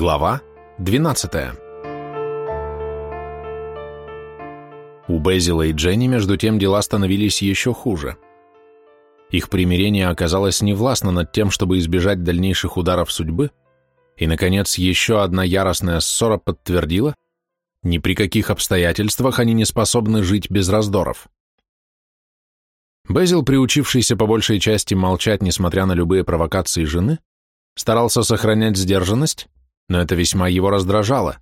Глава 12 У Безила и Дженни между тем дела становились еще хуже. Их примирение оказалось невластно над тем, чтобы избежать дальнейших ударов судьбы, и, наконец, еще одна яростная ссора подтвердила, ни при каких обстоятельствах они не способны жить без раздоров. Безил, приучившийся по большей части молчать, несмотря на любые провокации жены, старался сохранять сдержанность, но это весьма его раздражало,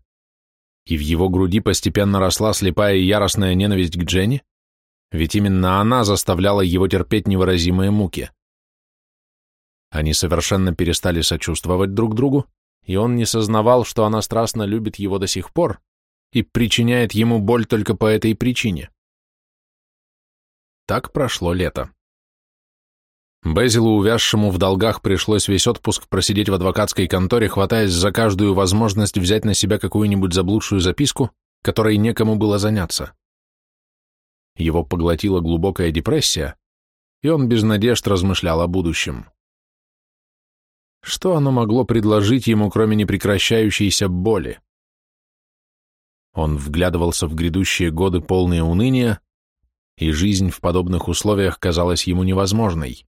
и в его груди постепенно росла слепая и яростная ненависть к Дженни, ведь именно она заставляла его терпеть невыразимые муки. Они совершенно перестали сочувствовать друг другу, и он не сознавал, что она страстно любит его до сих пор и причиняет ему боль только по этой причине. Так прошло лето. Безилу, увязшему в долгах, пришлось весь отпуск просидеть в адвокатской конторе, хватаясь за каждую возможность взять на себя какую-нибудь заблудшую записку, которой некому было заняться. Его поглотила глубокая депрессия, и он без надежд размышлял о будущем. Что оно могло предложить ему, кроме непрекращающейся боли? Он вглядывался в грядущие годы полные уныния, и жизнь в подобных условиях казалась ему невозможной.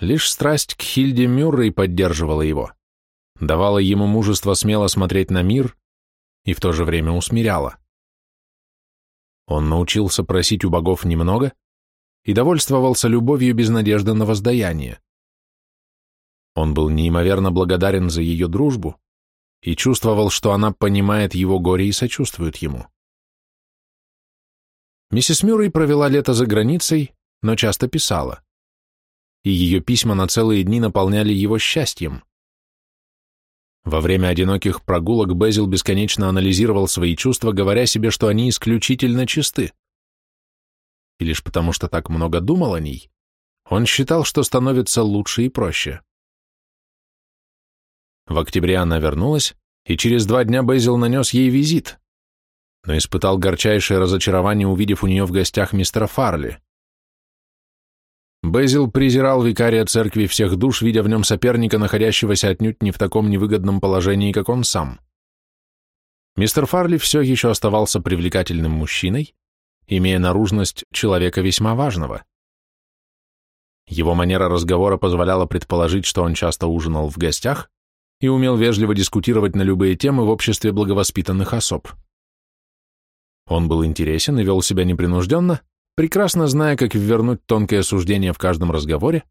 Лишь страсть к Хильде Мюррей поддерживала его, давала ему мужество смело смотреть на мир и в то же время усмиряла. Он научился просить у богов немного и довольствовался любовью без надежды на воздаяние. Он был неимоверно благодарен за ее дружбу и чувствовал, что она понимает его горе и сочувствует ему. Миссис Мюррей провела лето за границей, но часто писала. И ее письма на целые дни наполняли его счастьем. Во время одиноких прогулок Безил бесконечно анализировал свои чувства, говоря себе, что они исключительно чисты. И лишь потому, что так много думал о ней, он считал, что становится лучше и проще. В октябре она вернулась, и через два дня Безил нанес ей визит, но испытал горчайшее разочарование, увидев у нее в гостях мистера Фарли. Безил презирал викария церкви всех душ, видя в нем соперника, находящегося отнюдь не в таком невыгодном положении, как он сам. Мистер Фарли все еще оставался привлекательным мужчиной, имея наружность человека весьма важного. Его манера разговора позволяла предположить, что он часто ужинал в гостях и умел вежливо дискутировать на любые темы в обществе благовоспитанных особ. Он был интересен и вел себя непринужденно, прекрасно зная, как ввернуть тонкое суждение в каждом разговоре,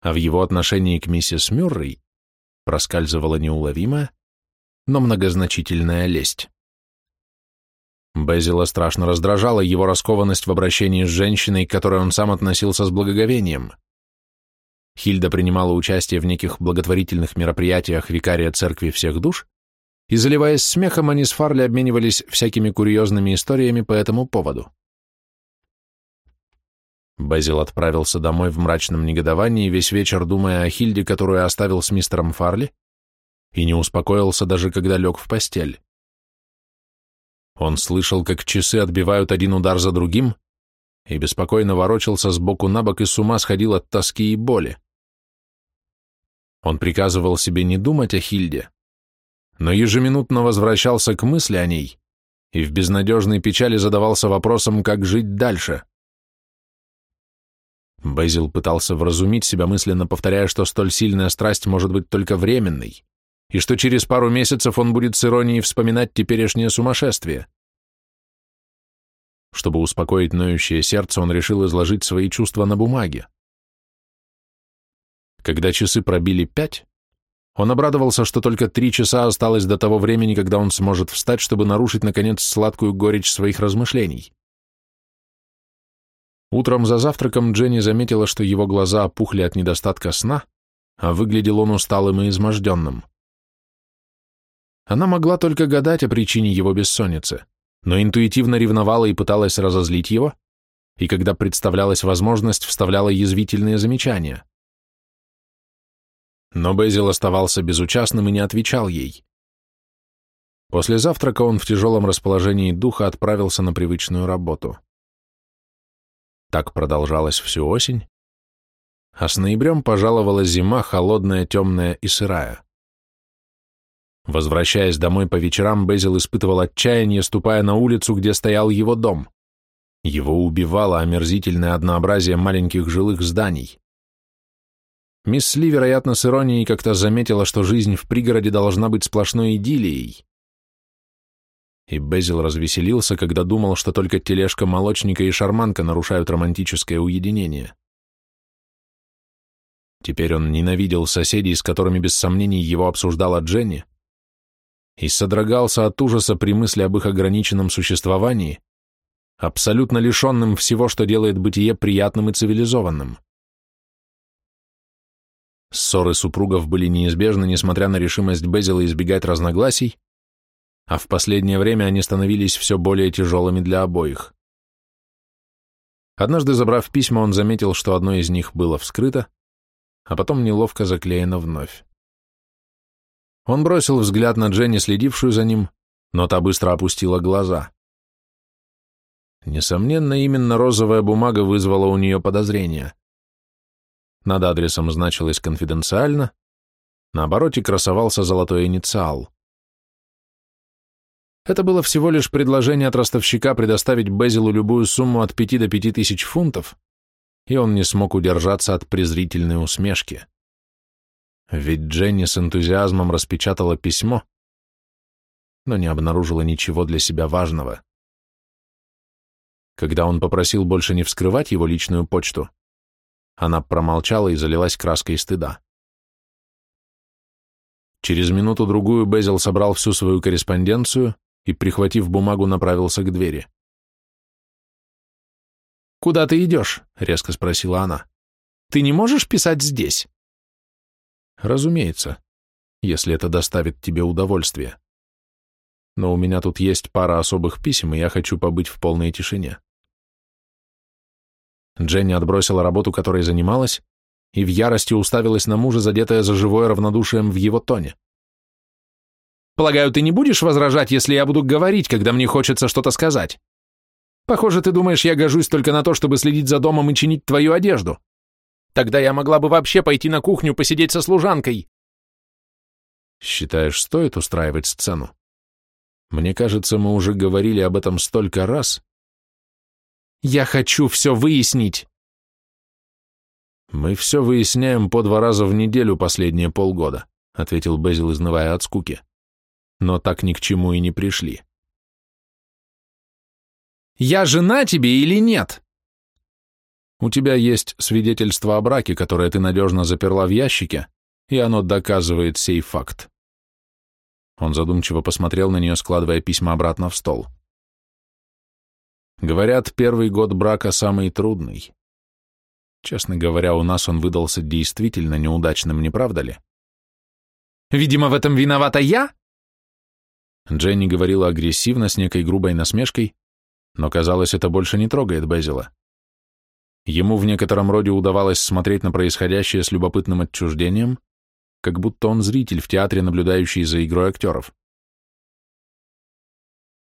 а в его отношении к миссис Мюррей проскальзывала неуловимая, но многозначительная лесть. Безила страшно раздражала его раскованность в обращении с женщиной, к которой он сам относился с благоговением. Хильда принимала участие в неких благотворительных мероприятиях викария церкви всех душ, и, заливаясь смехом, они с Фарли обменивались всякими курьезными историями по этому поводу. Безил отправился домой в мрачном негодовании, весь вечер думая о Хильде, которую оставил с мистером Фарли, и не успокоился даже, когда лег в постель. Он слышал, как часы отбивают один удар за другим, и беспокойно ворочался с боку на бок и с ума сходил от тоски и боли. Он приказывал себе не думать о Хильде, но ежеминутно возвращался к мысли о ней и в безнадежной печали задавался вопросом, как жить дальше. Безил пытался вразумить себя мысленно, повторяя, что столь сильная страсть может быть только временной, и что через пару месяцев он будет с иронией вспоминать теперешнее сумасшествие. Чтобы успокоить ноющее сердце, он решил изложить свои чувства на бумаге. Когда часы пробили пять, он обрадовался, что только три часа осталось до того времени, когда он сможет встать, чтобы нарушить, наконец, сладкую горечь своих размышлений. Утром за завтраком Дженни заметила, что его глаза опухли от недостатка сна, а выглядел он усталым и изможденным. Она могла только гадать о причине его бессонницы, но интуитивно ревновала и пыталась разозлить его, и когда представлялась возможность, вставляла язвительные замечания но Безил оставался безучастным и не отвечал ей. После завтрака он в тяжелом расположении духа отправился на привычную работу. Так продолжалось всю осень, а с ноябрем пожаловала зима, холодная, темная и сырая. Возвращаясь домой по вечерам, Безил испытывал отчаяние, ступая на улицу, где стоял его дом. Его убивало омерзительное однообразие маленьких жилых зданий. Мисс Ли, вероятно, с иронией как-то заметила, что жизнь в пригороде должна быть сплошной идиллией. И Безил развеселился, когда думал, что только тележка молочника и шарманка нарушают романтическое уединение. Теперь он ненавидел соседей, с которыми без сомнений его обсуждала Дженни, и содрогался от ужаса при мысли об их ограниченном существовании, абсолютно лишенным всего, что делает бытие приятным и цивилизованным. Ссоры супругов были неизбежны, несмотря на решимость Безила избегать разногласий, а в последнее время они становились все более тяжелыми для обоих. Однажды, забрав письма, он заметил, что одно из них было вскрыто, а потом неловко заклеено вновь. Он бросил взгляд на Дженни, следившую за ним, но та быстро опустила глаза. Несомненно, именно розовая бумага вызвала у нее подозрения. Над адресом значилось «Конфиденциально», на обороте красовался золотой инициал. Это было всего лишь предложение от ростовщика предоставить Безилу любую сумму от пяти до пяти тысяч фунтов, и он не смог удержаться от презрительной усмешки. Ведь Дженни с энтузиазмом распечатала письмо, но не обнаружила ничего для себя важного. Когда он попросил больше не вскрывать его личную почту, она промолчала и залилась краской стыда. Через минуту-другую Безил собрал всю свою корреспонденцию и, прихватив бумагу, направился к двери. «Куда ты идешь?» — резко спросила она. «Ты не можешь писать здесь?» «Разумеется, если это доставит тебе удовольствие. Но у меня тут есть пара особых писем, и я хочу побыть в полной тишине». Дженни отбросила работу, которой занималась, и в ярости уставилась на мужа, задетая за живое равнодушием в его тоне. «Полагаю, ты не будешь возражать, если я буду говорить, когда мне хочется что-то сказать? Похоже, ты думаешь, я гожусь только на то, чтобы следить за домом и чинить твою одежду. Тогда я могла бы вообще пойти на кухню посидеть со служанкой». «Считаешь, стоит устраивать сцену? Мне кажется, мы уже говорили об этом столько раз, я хочу все выяснить. Мы все выясняем по два раза в неделю последние полгода, ответил Безил, изнывая от скуки. Но так ни к чему и не пришли. Я жена тебе или нет? У тебя есть свидетельство о браке, которое ты надежно заперла в ящике, и оно доказывает сей факт. Он задумчиво посмотрел на нее, складывая письма обратно в стол. Говорят, первый год брака самый трудный. Честно говоря, у нас он выдался действительно неудачным, не правда ли? Видимо, в этом виновата я? Дженни говорила агрессивно, с некой грубой насмешкой, но, казалось, это больше не трогает Безила. Ему в некотором роде удавалось смотреть на происходящее с любопытным отчуждением, как будто он зритель в театре, наблюдающий за игрой актеров.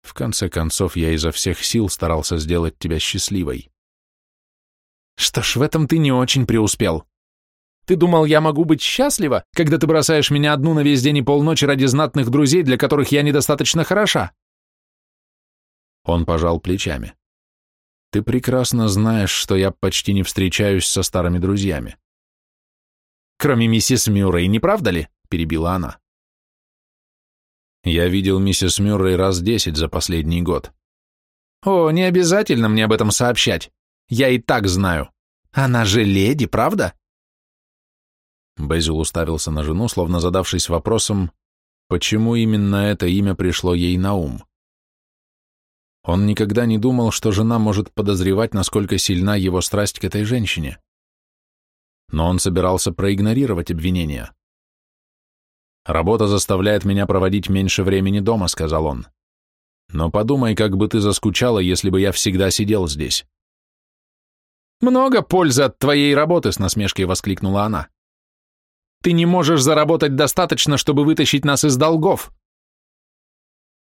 В конце концов, я изо всех сил старался сделать тебя счастливой. Что ж, в этом ты не очень преуспел. Ты думал, я могу быть счастлива, когда ты бросаешь меня одну на весь день и полночи ради знатных друзей, для которых я недостаточно хороша? Он пожал плечами. Ты прекрасно знаешь, что я почти не встречаюсь со старыми друзьями. Кроме миссис Мюррей, не правда ли? Перебила она. Я видел миссис Мюррей раз десять за последний год. О, не обязательно мне об этом сообщать. Я и так знаю. Она же леди, правда? Безил уставился на жену, словно задавшись вопросом, почему именно это имя пришло ей на ум. Он никогда не думал, что жена может подозревать, насколько сильна его страсть к этой женщине. Но он собирался проигнорировать обвинения. «Работа заставляет меня проводить меньше времени дома», — сказал он. «Но подумай, как бы ты заскучала, если бы я всегда сидел здесь». «Много пользы от твоей работы», — с насмешкой воскликнула она. «Ты не можешь заработать достаточно, чтобы вытащить нас из долгов».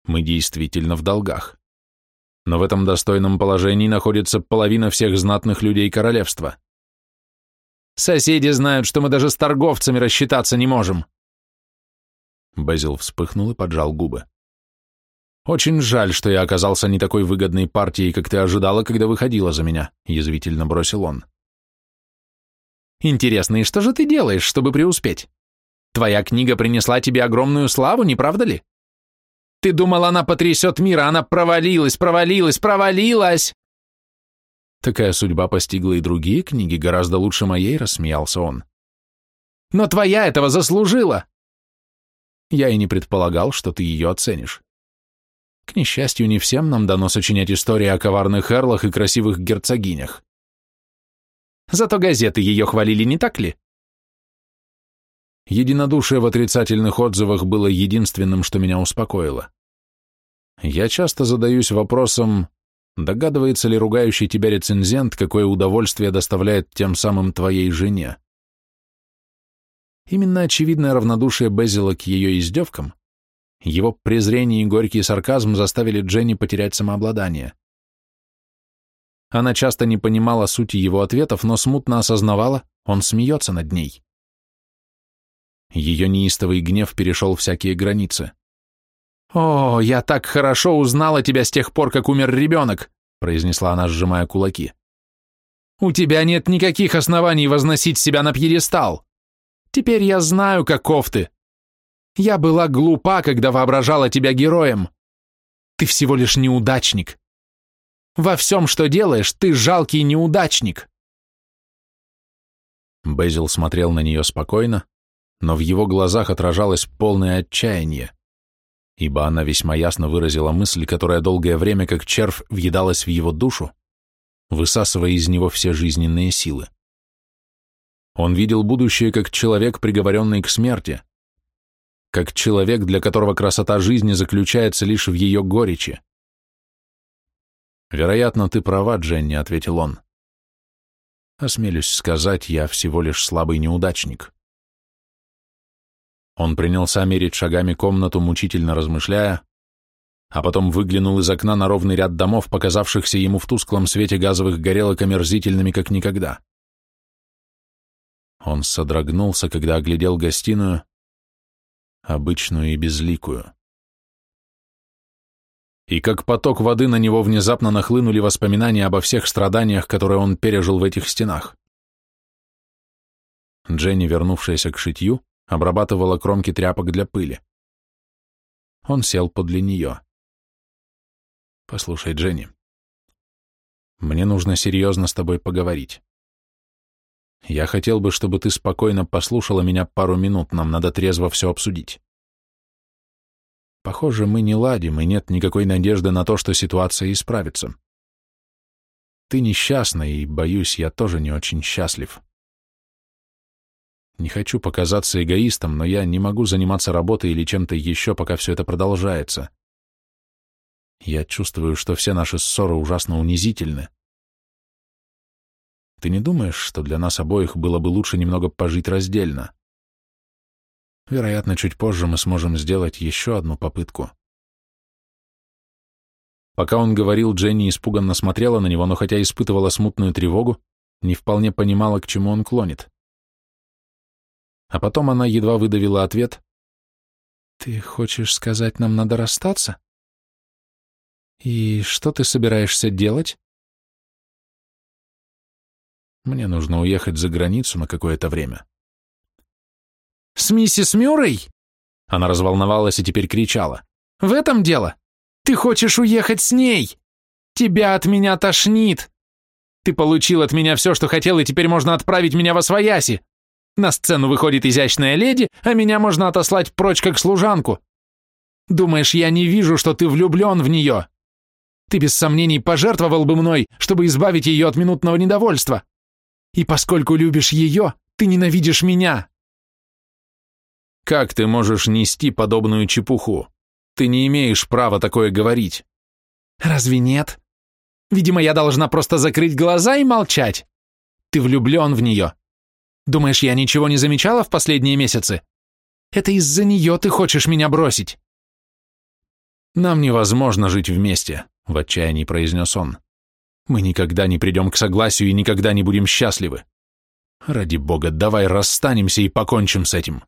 Мы действительно в долгах. Но в этом достойном положении находится половина всех знатных людей королевства. Соседи знают, что мы даже с торговцами рассчитаться не можем. Безил вспыхнул и поджал губы. «Очень жаль, что я оказался не такой выгодной партией, как ты ожидала, когда выходила за меня», — язвительно бросил он. «Интересно, и что же ты делаешь, чтобы преуспеть? Твоя книга принесла тебе огромную славу, не правда ли? Ты думал, она потрясет мир, а она провалилась, провалилась, провалилась!» Такая судьба постигла и другие книги, гораздо лучше моей, рассмеялся он. «Но твоя этого заслужила!» Я и не предполагал, что ты ее оценишь. К несчастью, не всем нам дано сочинять истории о коварных эрлах и красивых герцогинях. Зато газеты ее хвалили, не так ли? Единодушие в отрицательных отзывах было единственным, что меня успокоило. Я часто задаюсь вопросом, догадывается ли ругающий тебя рецензент, какое удовольствие доставляет тем самым твоей жене. Именно очевидное равнодушие Безила к ее издевкам, его презрение и горький сарказм заставили Дженни потерять самообладание. Она часто не понимала сути его ответов, но смутно осознавала, он смеется над ней. Ее неистовый гнев перешел всякие границы. «О, я так хорошо узнала тебя с тех пор, как умер ребенок», произнесла она, сжимая кулаки. «У тебя нет никаких оснований возносить себя на пьедестал. Теперь я знаю, каков ты. Я была глупа, когда воображала тебя героем. Ты всего лишь неудачник. Во всем, что делаешь, ты жалкий неудачник». Безил смотрел на нее спокойно, но в его глазах отражалось полное отчаяние, ибо она весьма ясно выразила мысль, которая долгое время как червь въедалась в его душу, высасывая из него все жизненные силы. Он видел будущее как человек, приговоренный к смерти, как человек, для которого красота жизни заключается лишь в ее горечи. «Вероятно, ты права, Дженни», — ответил он. «Осмелюсь сказать, я всего лишь слабый неудачник». Он принялся мерить шагами комнату, мучительно размышляя, а потом выглянул из окна на ровный ряд домов, показавшихся ему в тусклом свете газовых горелок омерзительными, как никогда. Он содрогнулся, когда оглядел гостиную, обычную и безликую. И как поток воды на него внезапно нахлынули воспоминания обо всех страданиях, которые он пережил в этих стенах. Дженни, вернувшаяся к шитью, обрабатывала кромки тряпок для пыли. Он сел подле нее. «Послушай, Дженни, мне нужно серьезно с тобой поговорить. Я хотел бы, чтобы ты спокойно послушала меня пару минут, нам надо трезво все обсудить. Похоже, мы не ладим, и нет никакой надежды на то, что ситуация исправится. Ты несчастна, и, боюсь, я тоже не очень счастлив. Не хочу показаться эгоистом, но я не могу заниматься работой или чем-то еще, пока все это продолжается. Я чувствую, что все наши ссоры ужасно унизительны. Ты не думаешь, что для нас обоих было бы лучше немного пожить раздельно? Вероятно, чуть позже мы сможем сделать еще одну попытку. Пока он говорил, Дженни испуганно смотрела на него, но хотя испытывала смутную тревогу, не вполне понимала, к чему он клонит. А потом она едва выдавила ответ. «Ты хочешь сказать, нам надо расстаться? И что ты собираешься делать?» «Мне нужно уехать за границу на какое-то время». «С миссис Мюррей?» Она разволновалась и теперь кричала. «В этом дело? Ты хочешь уехать с ней? Тебя от меня тошнит! Ты получил от меня все, что хотел, и теперь можно отправить меня во свояси!» На сцену выходит изящная леди, а меня можно отослать прочь как служанку. Думаешь, я не вижу, что ты влюблен в нее? Ты без сомнений пожертвовал бы мной, чтобы избавить ее от минутного недовольства. И поскольку любишь ее, ты ненавидишь меня. Как ты можешь нести подобную чепуху? Ты не имеешь права такое говорить. Разве нет? Видимо, я должна просто закрыть глаза и молчать. Ты влюблен в нее, Думаешь, я ничего не замечала в последние месяцы? Это из-за нее ты хочешь меня бросить?» «Нам невозможно жить вместе», — в отчаянии произнес он. «Мы никогда не придем к согласию и никогда не будем счастливы. Ради бога, давай расстанемся и покончим с этим».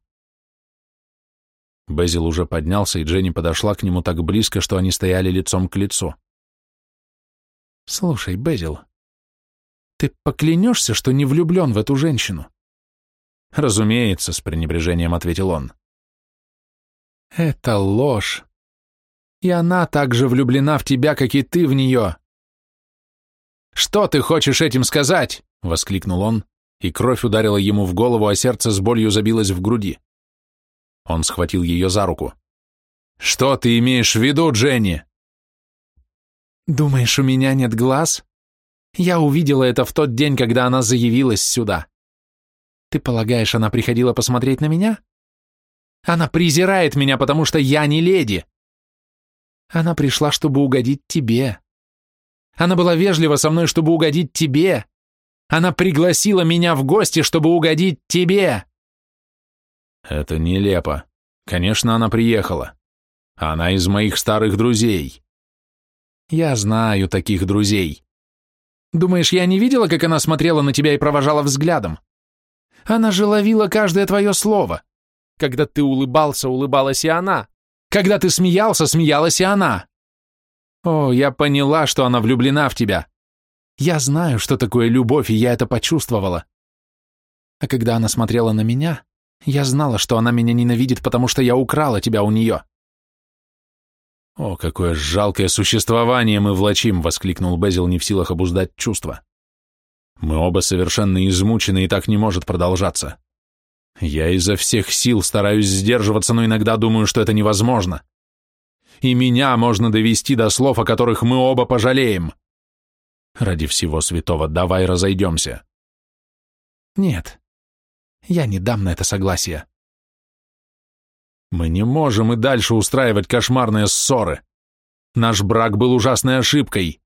Безил уже поднялся, и Дженни подошла к нему так близко, что они стояли лицом к лицу. «Слушай, Безил, ты поклянешься, что не влюблен в эту женщину?» «Разумеется», — с пренебрежением ответил он. «Это ложь. И она так же влюблена в тебя, как и ты в нее». «Что ты хочешь этим сказать?» — воскликнул он, и кровь ударила ему в голову, а сердце с болью забилось в груди. Он схватил ее за руку. «Что ты имеешь в виду, Дженни?» «Думаешь, у меня нет глаз? Я увидела это в тот день, когда она заявилась сюда. Ты полагаешь, она приходила посмотреть на меня? Она презирает меня, потому что я не леди. Она пришла, чтобы угодить тебе. Она была вежлива со мной, чтобы угодить тебе. Она пригласила меня в гости, чтобы угодить тебе. Это нелепо. Конечно, она приехала. Она из моих старых друзей. Я знаю таких друзей. Думаешь, я не видела, как она смотрела на тебя и провожала взглядом? Она же ловила каждое твое слово. Когда ты улыбался, улыбалась и она. Когда ты смеялся, смеялась и она. О, я поняла, что она влюблена в тебя. Я знаю, что такое любовь, и я это почувствовала. А когда она смотрела на меня, я знала, что она меня ненавидит, потому что я украла тебя у нее. «О, какое жалкое существование мы влачим!» — воскликнул Безил, не в силах обуздать чувства. «Мы оба совершенно измучены, и так не может продолжаться. Я изо всех сил стараюсь сдерживаться, но иногда думаю, что это невозможно. И меня можно довести до слов, о которых мы оба пожалеем. Ради всего святого, давай разойдемся». «Нет, я не дам на это согласия. Мы не можем и дальше устраивать кошмарные ссоры. Наш брак был ужасной ошибкой.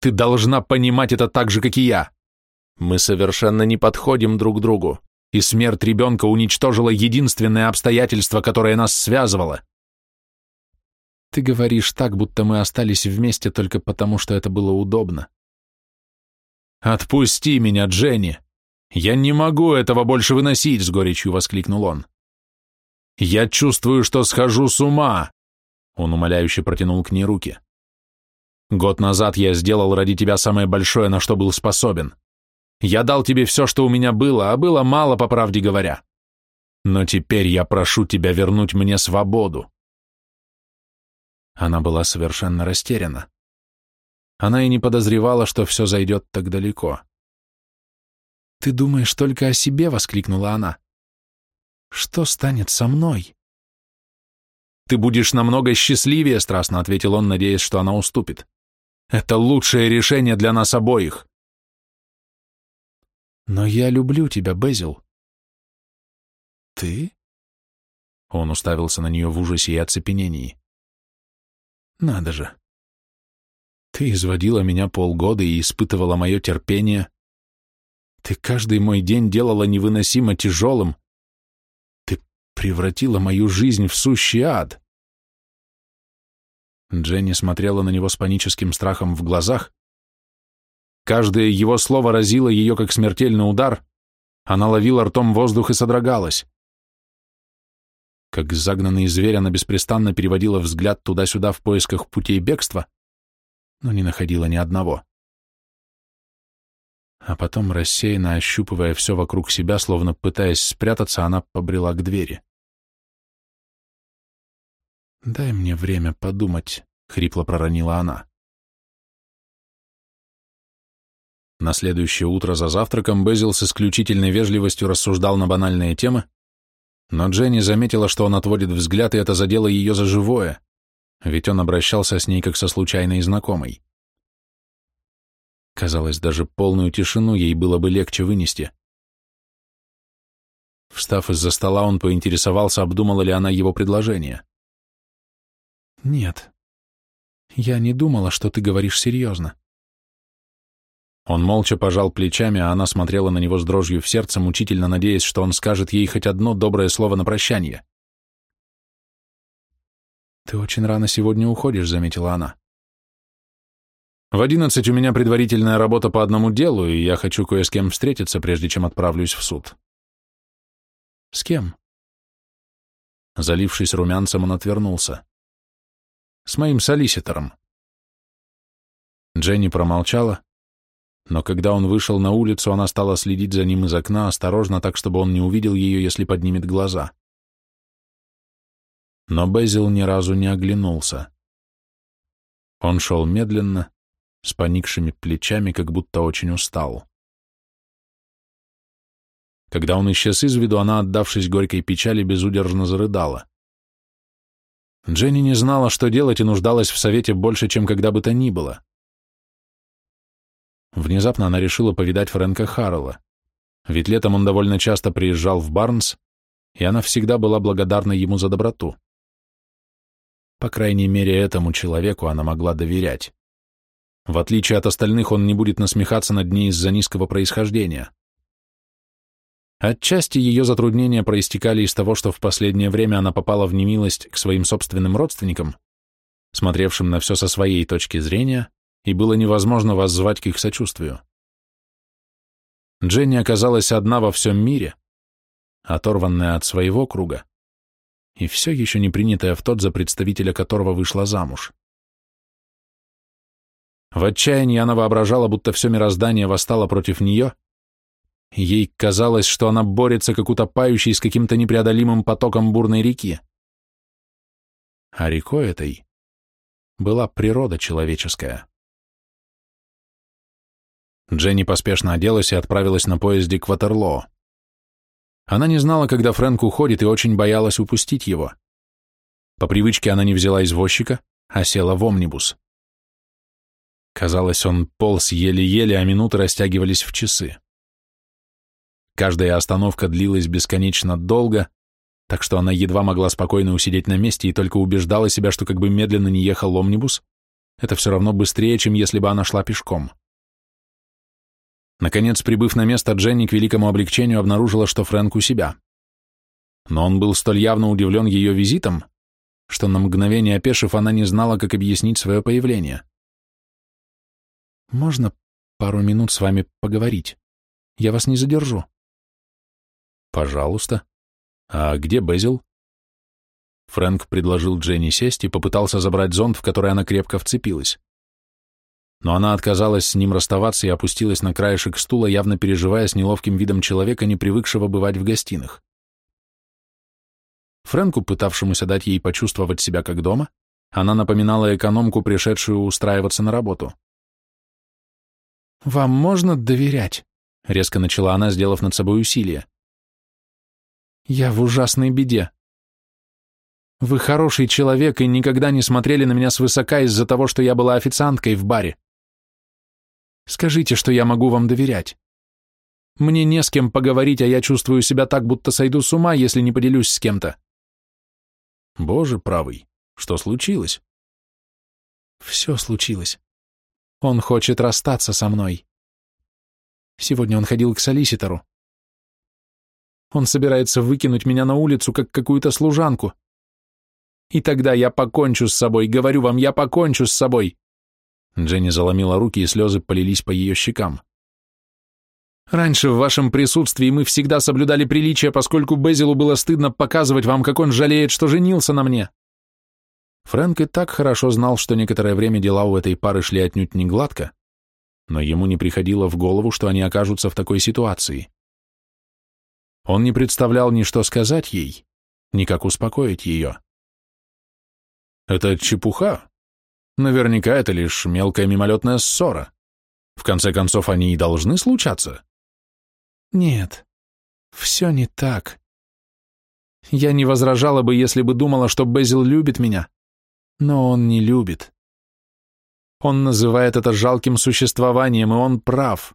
Ты должна понимать это так же, как и я. Мы совершенно не подходим друг другу, и смерть ребенка уничтожила единственное обстоятельство, которое нас связывало. Ты говоришь так, будто мы остались вместе только потому, что это было удобно. «Отпусти меня, Дженни! Я не могу этого больше выносить!» — с горечью воскликнул он. «Я чувствую, что схожу с ума!» Он умоляюще протянул к ней руки. «Год назад я сделал ради тебя самое большое, на что был способен. Я дал тебе все, что у меня было, а было мало, по правде говоря. Но теперь я прошу тебя вернуть мне свободу». Она была совершенно растеряна. Она и не подозревала, что все зайдет так далеко. «Ты думаешь только о себе?» — воскликнула она. Что станет со мной? Ты будешь намного счастливее, страстно ответил он, надеясь, что она уступит. Это лучшее решение для нас обоих. Но я люблю тебя, Безил. Ты? Он уставился на нее в ужасе и оцепенении. Надо же. Ты изводила меня полгода и испытывала мое терпение. Ты каждый мой день делала невыносимо тяжелым, превратила мою жизнь в сущий ад. Дженни смотрела на него с паническим страхом в глазах. Каждое его слово разило ее, как смертельный удар. Она ловила ртом воздух и содрогалась. Как загнанный зверь, она беспрестанно переводила взгляд туда-сюда в поисках путей бегства, но не находила ни одного. А потом, рассеянно ощупывая все вокруг себя, словно пытаясь спрятаться, она побрела к двери. «Дай мне время подумать», — хрипло проронила она. На следующее утро за завтраком Безил с исключительной вежливостью рассуждал на банальные темы, но Дженни заметила, что он отводит взгляд, и это задело ее за живое, ведь он обращался с ней как со случайной знакомой. Казалось, даже полную тишину ей было бы легче вынести. Встав из-за стола, он поинтересовался, обдумала ли она его предложение. «Нет. Я не думала, что ты говоришь серьезно». Он молча пожал плечами, а она смотрела на него с дрожью в сердце, мучительно надеясь, что он скажет ей хоть одно доброе слово на прощание. «Ты очень рано сегодня уходишь», — заметила она. «В одиннадцать у меня предварительная работа по одному делу, и я хочу кое с кем встретиться, прежде чем отправлюсь в суд». «С кем?» Залившись румянцем, он отвернулся. «С моим солиситором». Дженни промолчала, но когда он вышел на улицу, она стала следить за ним из окна, осторожно, так, чтобы он не увидел ее, если поднимет глаза. Но Безил ни разу не оглянулся. Он шел медленно, с поникшими плечами, как будто очень устал. Когда он исчез из виду, она, отдавшись горькой печали, безудержно зарыдала. Дженни не знала, что делать, и нуждалась в совете больше, чем когда бы то ни было. Внезапно она решила повидать Фрэнка Харрелла, ведь летом он довольно часто приезжал в Барнс, и она всегда была благодарна ему за доброту. По крайней мере, этому человеку она могла доверять. В отличие от остальных, он не будет насмехаться над ней из-за низкого происхождения. Отчасти ее затруднения проистекали из того, что в последнее время она попала в немилость к своим собственным родственникам, смотревшим на все со своей точки зрения, и было невозможно воззвать к их сочувствию. Дженни оказалась одна во всем мире, оторванная от своего круга, и все еще не принятая в тот, за представителя которого вышла замуж. В отчаянии она воображала, будто все мироздание восстало против нее, Ей казалось, что она борется, как утопающий с каким-то непреодолимым потоком бурной реки. А рекой этой была природа человеческая. Дженни поспешно оделась и отправилась на поезде к Ватерлоо. Она не знала, когда Фрэнк уходит, и очень боялась упустить его. По привычке она не взяла извозчика, а села в омнибус. Казалось, он полз еле-еле, а минуты растягивались в часы. Каждая остановка длилась бесконечно долго, так что она едва могла спокойно усидеть на месте и только убеждала себя, что как бы медленно не ехал омнибус, это все равно быстрее, чем если бы она шла пешком. Наконец, прибыв на место, Дженни к великому облегчению обнаружила, что Фрэнк у себя. Но он был столь явно удивлен ее визитом, что на мгновение опешив, она не знала, как объяснить свое появление. «Можно пару минут с вами поговорить? Я вас не задержу». «Пожалуйста. А где Безил?» Фрэнк предложил Дженни сесть и попытался забрать зонт, в который она крепко вцепилась. Но она отказалась с ним расставаться и опустилась на краешек стула, явно переживая с неловким видом человека, не привыкшего бывать в гостиных. Фрэнку, пытавшемуся дать ей почувствовать себя как дома, она напоминала экономку, пришедшую устраиваться на работу. «Вам можно доверять?» — резко начала она, сделав над собой усилие. Я в ужасной беде. Вы хороший человек и никогда не смотрели на меня свысока из-за того, что я была официанткой в баре. Скажите, что я могу вам доверять. Мне не с кем поговорить, а я чувствую себя так, будто сойду с ума, если не поделюсь с кем-то. Боже правый, что случилось? Все случилось. Он хочет расстаться со мной. Сегодня он ходил к солиситору. Он собирается выкинуть меня на улицу, как какую-то служанку. И тогда я покончу с собой, говорю вам, я покончу с собой. Дженни заломила руки, и слезы полились по ее щекам. Раньше в вашем присутствии мы всегда соблюдали приличия, поскольку Безилу было стыдно показывать вам, как он жалеет, что женился на мне. Фрэнк и так хорошо знал, что некоторое время дела у этой пары шли отнюдь не гладко, но ему не приходило в голову, что они окажутся в такой ситуации. Он не представлял ни что сказать ей, ни как успокоить ее. Это чепуха. Наверняка это лишь мелкая мимолетная ссора. В конце концов, они и должны случаться. Нет, все не так. Я не возражала бы, если бы думала, что Безил любит меня, но он не любит. Он называет это жалким существованием, и он прав.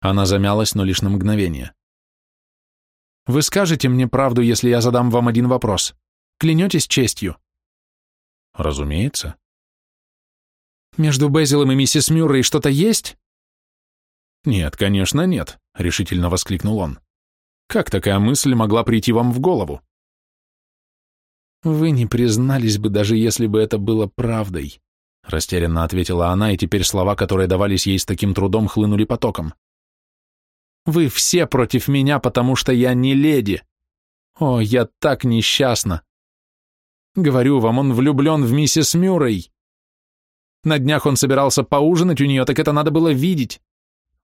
Она замялась, но лишь на мгновение. Вы скажете мне правду, если я задам вам один вопрос? Клянетесь честью? Разумеется. Между Безилом и миссис Мюррей что-то есть? Нет, конечно, нет, решительно воскликнул он. Как такая мысль могла прийти вам в голову? Вы не признались бы, даже если бы это было правдой, растерянно ответила она, и теперь слова, которые давались ей с таким трудом, хлынули потоком. Вы все против меня, потому что я не леди. О, я так несчастна. Говорю вам, он влюблен в миссис Мюррей. На днях он собирался поужинать у нее, так это надо было видеть.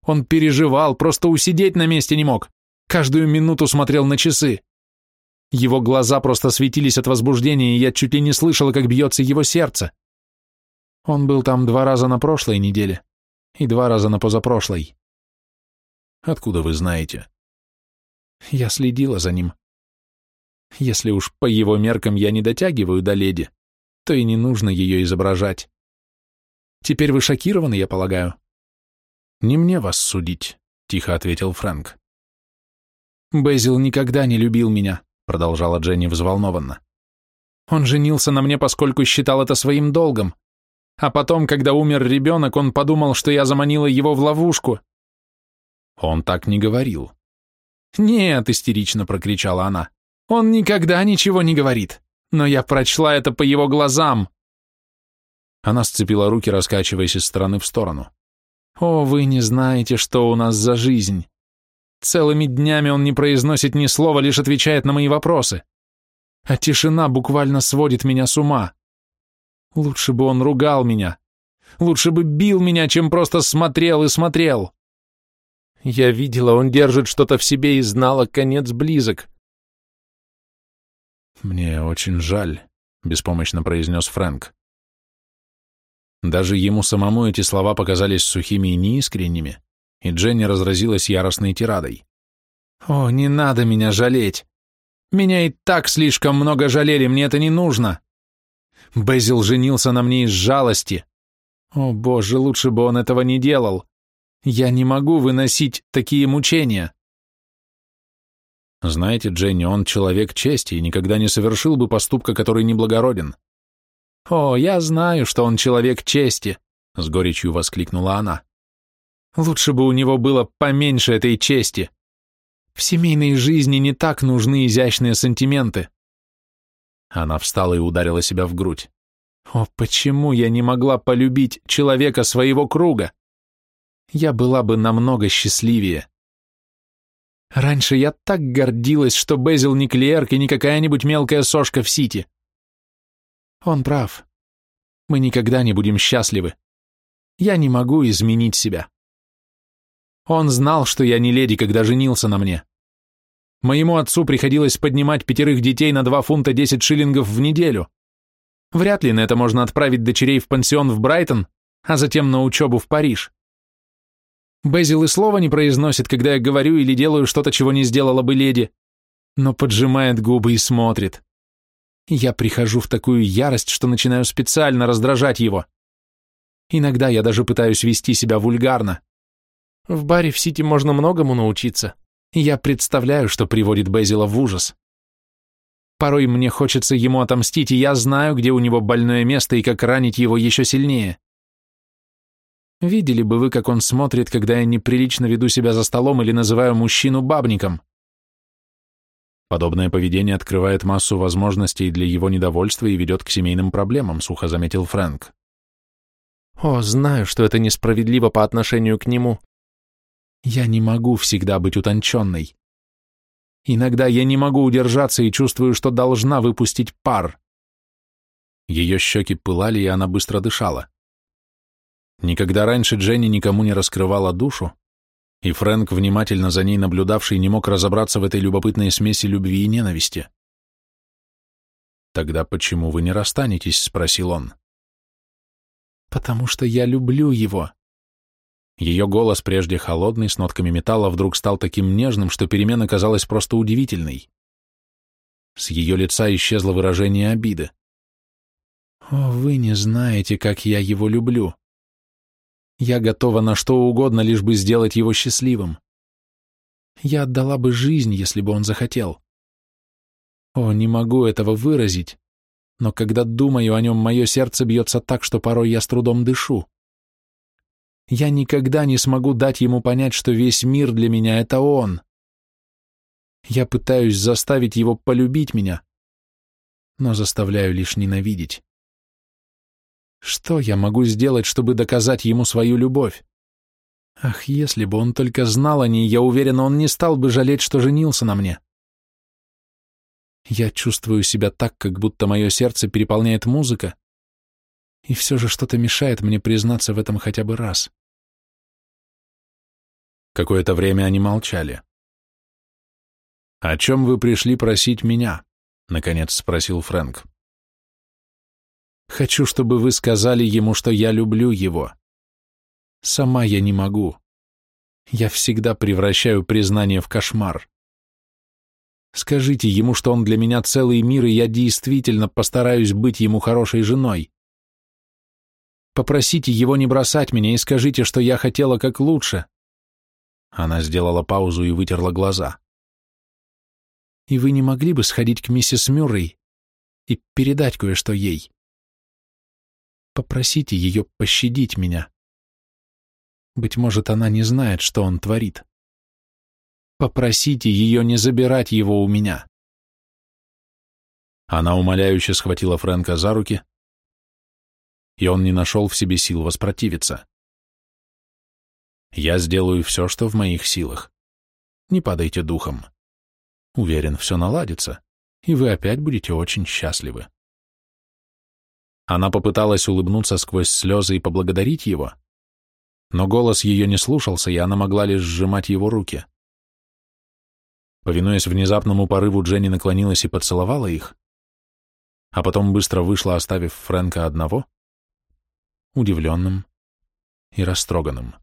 Он переживал, просто усидеть на месте не мог. Каждую минуту смотрел на часы. Его глаза просто светились от возбуждения, и я чуть ли не слышала, как бьется его сердце. Он был там два раза на прошлой неделе и два раза на позапрошлой. Откуда вы знаете? Я следила за ним. Если уж по его меркам я не дотягиваю до леди, то и не нужно ее изображать. Теперь вы шокированы, я полагаю? Не мне вас судить, тихо ответил Фрэнк. Безил никогда не любил меня, продолжала Дженни взволнованно. Он женился на мне, поскольку считал это своим долгом. А потом, когда умер ребенок, он подумал, что я заманила его в ловушку. Он так не говорил. «Нет», — истерично прокричала она, — «он никогда ничего не говорит, но я прочла это по его глазам». Она сцепила руки, раскачиваясь из стороны в сторону. «О, вы не знаете, что у нас за жизнь. Целыми днями он не произносит ни слова, лишь отвечает на мои вопросы. А тишина буквально сводит меня с ума. Лучше бы он ругал меня. Лучше бы бил меня, чем просто смотрел и смотрел. Я видела, он держит что-то в себе и знала, конец близок. «Мне очень жаль», — беспомощно произнес Фрэнк. Даже ему самому эти слова показались сухими и неискренними, и Дженни разразилась яростной тирадой. «О, не надо меня жалеть! Меня и так слишком много жалели, мне это не нужно! Безил женился на мне из жалости! О, боже, лучше бы он этого не делал! Я не могу выносить такие мучения!» Знаете, Дженни, он человек чести и никогда не совершил бы поступка, который неблагороден. «О, я знаю, что он человек чести», — с горечью воскликнула она. «Лучше бы у него было поменьше этой чести. В семейной жизни не так нужны изящные сантименты». Она встала и ударила себя в грудь. «О, почему я не могла полюбить человека своего круга? я была бы намного счастливее. Раньше я так гордилась, что Безил не клерк и не какая-нибудь мелкая сошка в Сити. Он прав. Мы никогда не будем счастливы. Я не могу изменить себя. Он знал, что я не леди, когда женился на мне. Моему отцу приходилось поднимать пятерых детей на два фунта десять шиллингов в неделю. Вряд ли на это можно отправить дочерей в пансион в Брайтон, а затем на учебу в Париж. Безил и слова не произносит, когда я говорю или делаю что-то, чего не сделала бы леди, но поджимает губы и смотрит. Я прихожу в такую ярость, что начинаю специально раздражать его. Иногда я даже пытаюсь вести себя вульгарно. В баре в Сити можно многому научиться, я представляю, что приводит Безила в ужас. Порой мне хочется ему отомстить, и я знаю, где у него больное место и как ранить его еще сильнее. Видели бы вы, как он смотрит, когда я неприлично веду себя за столом или называю мужчину бабником. Подобное поведение открывает массу возможностей для его недовольства и ведет к семейным проблемам, сухо заметил Фрэнк. О, знаю, что это несправедливо по отношению к нему. Я не могу всегда быть утонченной. Иногда я не могу удержаться и чувствую, что должна выпустить пар. Ее щеки пылали, и она быстро дышала. Никогда раньше Дженни никому не раскрывала душу, и Фрэнк, внимательно за ней наблюдавший, не мог разобраться в этой любопытной смеси любви и ненависти. «Тогда почему вы не расстанетесь?» — спросил он. «Потому что я люблю его». Ее голос, прежде холодный, с нотками металла, вдруг стал таким нежным, что перемена казалась просто удивительной. С ее лица исчезло выражение обиды. «О, вы не знаете, как я его люблю. Я готова на что угодно, лишь бы сделать его счастливым. Я отдала бы жизнь, если бы он захотел. О, не могу этого выразить, но когда думаю о нем, мое сердце бьется так, что порой я с трудом дышу. Я никогда не смогу дать ему понять, что весь мир для меня — это он. Я пытаюсь заставить его полюбить меня, но заставляю лишь ненавидеть. Что я могу сделать, чтобы доказать ему свою любовь? Ах, если бы он только знал о ней, я уверена, он не стал бы жалеть, что женился на мне. Я чувствую себя так, как будто мое сердце переполняет музыка, и все же что-то мешает мне признаться в этом хотя бы раз. Какое-то время они молчали. «О чем вы пришли просить меня?» — наконец спросил Фрэнк. «Хочу, чтобы вы сказали ему, что я люблю его. Сама я не могу. Я всегда превращаю признание в кошмар. Скажите ему, что он для меня целый мир, и я действительно постараюсь быть ему хорошей женой. Попросите его не бросать меня и скажите, что я хотела как лучше. Она сделала паузу и вытерла глаза. И вы не могли бы сходить к миссис Мюррей и передать кое-что ей? Попросите ее пощадить меня. Быть может, она не знает, что он творит. Попросите ее не забирать его у меня. Она умоляюще схватила Фрэнка за руки, и он не нашел в себе сил воспротивиться. «Я сделаю все, что в моих силах. Не падайте духом. Уверен, все наладится, и вы опять будете очень счастливы». Она попыталась улыбнуться сквозь слезы и поблагодарить его, но голос ее не слушался, и она могла лишь сжимать его руки. Повинуясь внезапному порыву, Дженни наклонилась и поцеловала их, а потом быстро вышла, оставив Фрэнка одного, удивленным и растроганным.